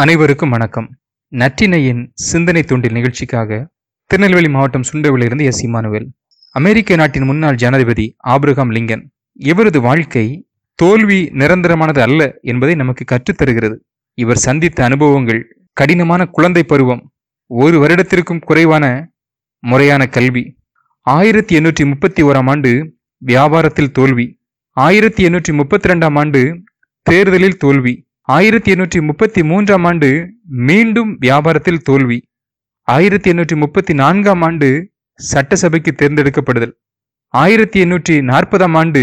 அனைவருக்கும் வணக்கம். நற்றினையின் சிந்தனை தூண்டில் நிகழ்ச்சிக்காக திருநெல்வேலி மாவட்டம் சுண்டவிலிருந்து எஸ். இமானுவேல். அமெரிக்க நாட்டின் முன்னாள் ஜனாதிபதி ஆப்ரஹாம் லிங்கன். இவரது வாழ்க்கை தோல்வி நிரந்தரமானது அல்ல என்பதை நமக்கு கற்றுத்தருகிறது இவர் சந்தித்த அனுபவங்கள் கடினமான குழந்தை பருவம் ஒரு வருடத்திற்கும் குறைவான முறையான கல்வி. ஆயிரத்தி எண்ணூற்றி முப்பத்தி ஓராம் ஆண்டு வியாபாரத்தில் தோல்வி. ஆயிரத்தி எண்ணூற்றி முப்பத்தி ரெண்டாம் ஆண்டு தேர்தலில் தோல்வி. ஆயிரத்தி எண்ணூற்றி முப்பத்தி மூன்றாம் ஆண்டு மீண்டும் வியாபாரத்தில் தோல்வி. ஆயிரத்தி எண்ணூற்றி முப்பத்தி நான்காம் ஆண்டு சட்டசபைக்கு தேர்ந்தெடுக்கப்படுதல். ஆயிரத்தி எண்ணூற்றி நாற்பதாம் ஆண்டு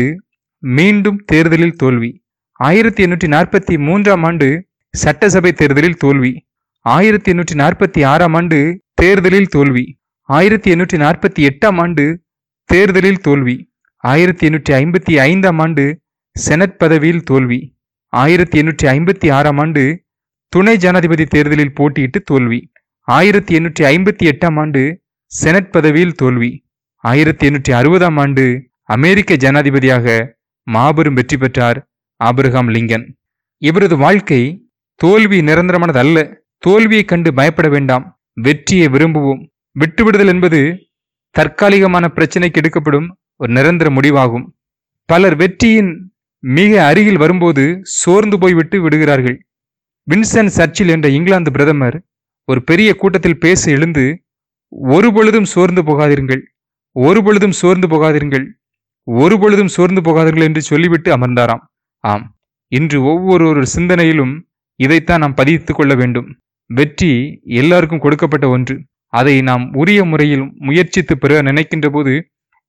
மீண்டும் தேர்தலில் தோல்வி. ஆயிரத்தி எண்ணூற்றி நாற்பத்தி மூன்றாம் ஆண்டு சட்டசபை தேர்தலில் தோல்வி. ஆயிரத்தி எண்ணூற்றி நாற்பத்தி ஆறாம் ஆண்டு தேர்தலில் தோல்வி. ஆயிரத்தி எண்ணூற்றி நாற்பத்தி எட்டாம் ஆண்டு தேர்தலில் தோல்வி. ஆயிரத்தி எண்ணூற்றி ஐம்பத்தி ஐந்தாம் ஆண்டு செனட் பதவியில் தோல்வி. ஆயிரத்தி எண்ணூற்றி ஐம்பத்தி ஆறாம் ஆண்டு துணை ஜனாதிபதி தேர்தலில் போட்டியிட்டு தோல்வி. ஆயிரத்தி எண்ணூற்றி ஐம்பத்தி எட்டாம் ஆண்டு செனட் பதவியில் தோல்வி. ஆயிரத்தி எண்ணூற்றி அறுபதாம் ஆண்டு அமெரிக்க ஜனாதிபதியாக மாபெரும் வெற்றி பெற்றார் ஆபிரகாம் லிங்கன். இவரது வாழ்க்கை தோல்வி நிரந்தரமானது அல்ல. தோல்வியை கண்டு பயப்பட வேண்டாம். வெற்றியை விரும்புவோம். விட்டுவிடுதல் என்பது தற்காலிகமான பிரச்சனைக்கு எடுக்கப்படும் ஒரு நிரந்தர முடிவாகும். பலர் வெற்றியின் மிக அருகில் வரும்போது சோர்ந்து போய்விட்டு விடுகிறார்கள். வின்சன் சர்ச்சில் என்ற இங்கிலாந்து பிரதமர் ஒரு பெரிய கூட்டத்தில் பேச எழுந்து ஒரு பொழுதும் சோர்ந்து போகாதீர்கள் ஒரு பொழுதும் சோர்ந்து போகாதீர்கள் ஒரு பொழுதும் சோர்ந்து போகாதீர்கள் என்று சொல்லிவிட்டு அமர்ந்தாராம். ஆம் இன்று ஒவ்வொரு சிந்தனையிலும் இதைத்தான் நாம் பதித்து கொள்ள வேண்டும். வெற்றி எல்லாருக்கும் கொடுக்கப்பட்ட ஒன்று. அதை நாம் உரிய முறையில் முயற்சித்து பெற நினைக்கின்ற போது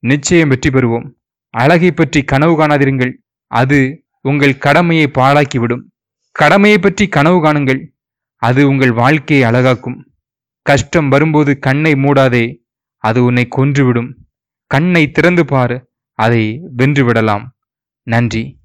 நிச்சயம் வெற்றி பெறுவோம். அழகை பற்றி கனவு காணாதிருங்கள். அது உங்கள் கடமையை பாழாக்கிவிடும். கடமையை பற்றி கனவு காணுங்கள். அது உங்கள் வாழ்க்கையை அழகாக்கும். கஷ்டம் வரும்போது கண்ணை மூடாதே அது உன்னை கொன்றுவிடும். கண்ணை திறந்து பார் அதை வென்றுவிடலாம். நன்றி.